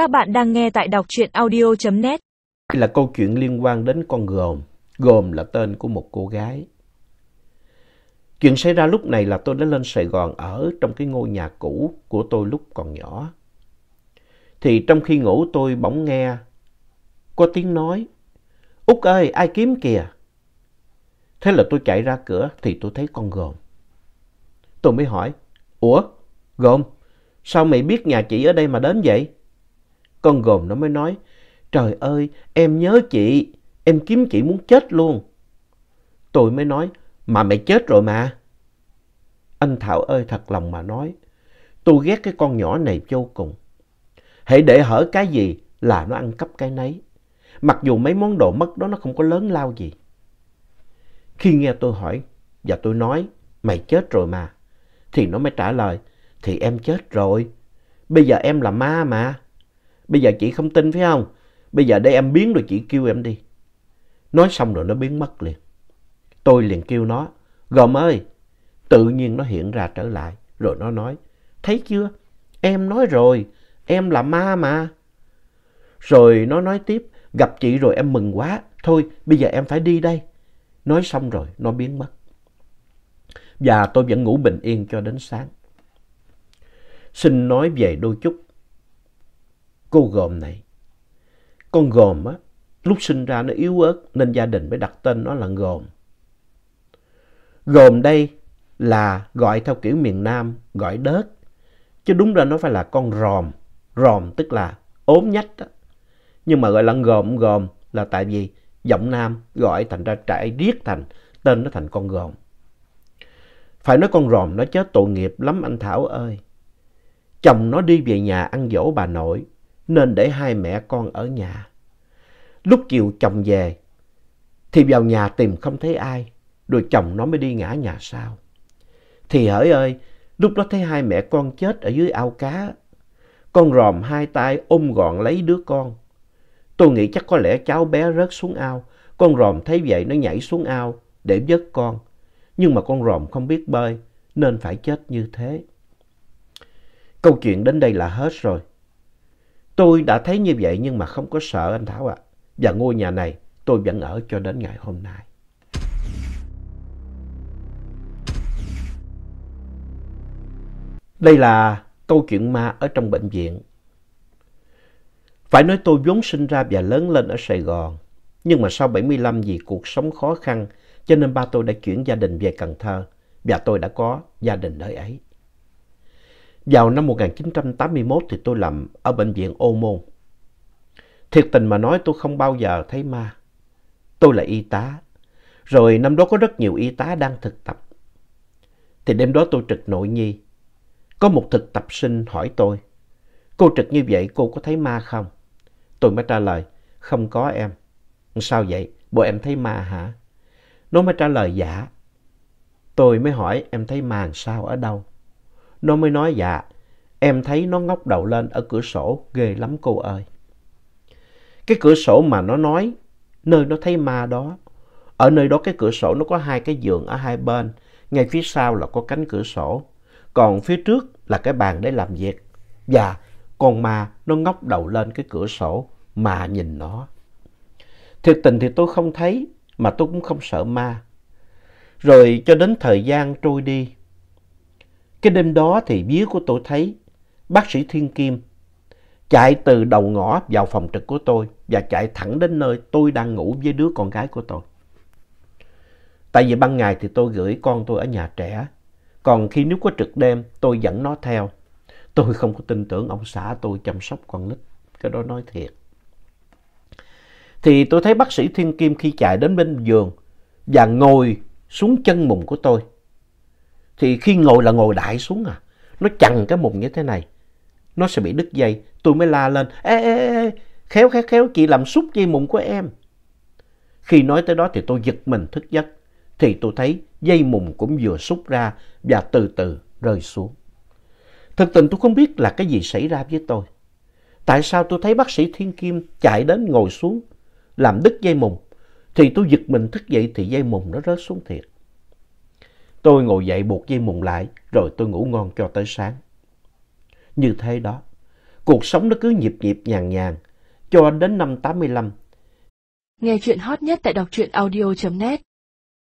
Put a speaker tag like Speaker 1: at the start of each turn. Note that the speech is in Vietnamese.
Speaker 1: Các bạn đang nghe tại đọc truyện audio.net.
Speaker 2: Đây là câu chuyện liên quan đến con gồm. Gồm là tên của một cô gái. Chuyện xảy ra lúc này là tôi đã lên Sài Gòn ở trong cái ngôi nhà cũ của tôi lúc còn nhỏ. Thì trong khi ngủ tôi bỗng nghe có tiếng nói. Út ơi, ai kiếm kìa? Thế là tôi chạy ra cửa thì tôi thấy con gồm. Tôi mới hỏi, Ủa, gồm, sao mày biết nhà chị ở đây mà đến vậy? Con gồm nó mới nói, Trời ơi, em nhớ chị, em kiếm chị muốn chết luôn. Tôi mới nói, mà mày chết rồi mà. Anh Thảo ơi thật lòng mà nói, tôi ghét cái con nhỏ này vô cùng. Hãy để hở cái gì là nó ăn cắp cái nấy. Mặc dù mấy món đồ mất đó nó không có lớn lao gì. Khi nghe tôi hỏi và tôi nói mày chết rồi mà. Thì nó mới trả lời thì em chết rồi. Bây giờ em là ma mà. Bây giờ chị không tin, phải không? Bây giờ để em biến rồi chị kêu em đi. Nói xong rồi nó biến mất liền. Tôi liền kêu nó. Gồm ơi! Tự nhiên nó hiện ra trở lại. Rồi nó nói. Thấy chưa? Em nói rồi. Em là ma mà. Rồi nó nói tiếp. Gặp chị rồi em mừng quá. Thôi, bây giờ em phải đi đây. Nói xong rồi nó biến mất. Và tôi vẫn ngủ bình yên cho đến sáng. Xin nói về đôi chút. Cô gồm này. Con gồm á, lúc sinh ra nó yếu ớt nên gia đình mới đặt tên nó là gồm. Gồm đây là gọi theo kiểu miền Nam, gọi đớt. Chứ đúng ra nó phải là con ròm. Ròm tức là ốm nhách đó. Nhưng mà gọi là gồm gồm là tại vì giọng Nam gọi thành ra trải riết thành tên nó thành con gồm. Phải nói con ròm nó chết tội nghiệp lắm anh Thảo ơi. Chồng nó đi về nhà ăn dỗ bà nội nên để hai mẹ con ở nhà. Lúc chiều chồng về thì vào nhà tìm không thấy ai rồi chồng nó mới đi ngã nhà sau. Thì hỡi ơi, lúc đó thấy hai mẹ con chết ở dưới ao cá. Con ròm hai tay ôm gọn lấy đứa con. Tôi nghĩ chắc có lẽ cháu bé rớt xuống ao. Con ròm thấy vậy nó nhảy xuống ao để vớt con. Nhưng mà con ròm không biết bơi nên phải chết như thế. Câu chuyện đến đây là hết rồi. Tôi đã thấy như vậy nhưng mà không có sợ anh Thảo ạ. Và ngôi nhà này tôi vẫn ở cho đến ngày hôm nay. Đây là câu chuyện ma ở trong bệnh viện. Phải nói tôi vốn sinh ra và lớn lên ở Sài Gòn. Nhưng mà sau 75 vì cuộc sống khó khăn, cho nên ba tôi đã chuyển gia đình về Cần Thơ và tôi đã có gia đình nơi ấy. Vào năm 1981 thì tôi làm ở bệnh viện Ô Môn. Thiệt tình mà nói tôi không bao giờ thấy ma. Tôi là y tá. Rồi năm đó có rất nhiều y tá đang thực tập. Thì đêm đó tôi trực nội nhi. Có một thực tập sinh hỏi tôi. Cô trực như vậy cô có thấy ma không? Tôi mới trả lời. Không có em. Sao vậy? Bộ em thấy ma hả? Nó mới trả lời dạ. Tôi mới hỏi, em thấy ma sao ở đâu? Nó mới nói dạ. Em thấy nó ngóc đầu lên ở cửa sổ. Ghê lắm cô ơi. Cái cửa sổ mà nó nói, nơi nó thấy ma đó. Ở nơi đó cái cửa sổ nó có hai cái giường ở hai bên. Ngay phía sau là có cánh cửa sổ. Còn phía trước là cái bàn để làm việc. Và con ma nó ngóc đầu lên cái cửa sổ mà nhìn nó. Thực tình thì tôi không thấy mà tôi cũng không sợ ma. Rồi cho đến thời gian trôi đi. Cái đêm đó thì vía của tôi thấy bác sĩ Thiên Kim chạy từ đầu ngõ vào phòng trực của tôi và chạy thẳng đến nơi tôi đang ngủ với đứa con gái của tôi. Tại vì ban ngày thì tôi gửi con tôi ở nhà trẻ, còn khi nếu có trực đêm tôi dẫn nó theo. Tôi không có tin tưởng ông xã tôi chăm sóc con nít, cái đó nói thiệt. Thì tôi thấy bác sĩ Thiên Kim khi chạy đến bên giường và ngồi xuống chân mùng của tôi. Thì khi ngồi là ngồi đại xuống à, nó chằn cái mùng như thế này nó sẽ bị đứt dây. Tôi mới la lên, ê, ê, ê, khéo, khéo, khéo, chị làm xúc dây mùng của em. Khi nói tới đó thì tôi giật mình thức giấc, thì tôi thấy dây mùng cũng vừa xúc ra và từ từ rơi xuống. Thực tình tôi không biết là cái gì xảy ra với tôi. Tại sao tôi thấy bác sĩ Thiên Kim chạy đến ngồi xuống, làm đứt dây mùng, thì tôi giật mình thức dậy thì dây mùng nó rớt xuống thiệt. Tôi ngồi dậy buộc dây mùng lại, rồi tôi ngủ ngon cho tới sáng như thế đó. Cuộc sống nó cứ nhịp nhịp nhàng nhàng, cho đến năm 85.
Speaker 1: Nghe chuyện hot nhất tại đọc truyện audio.net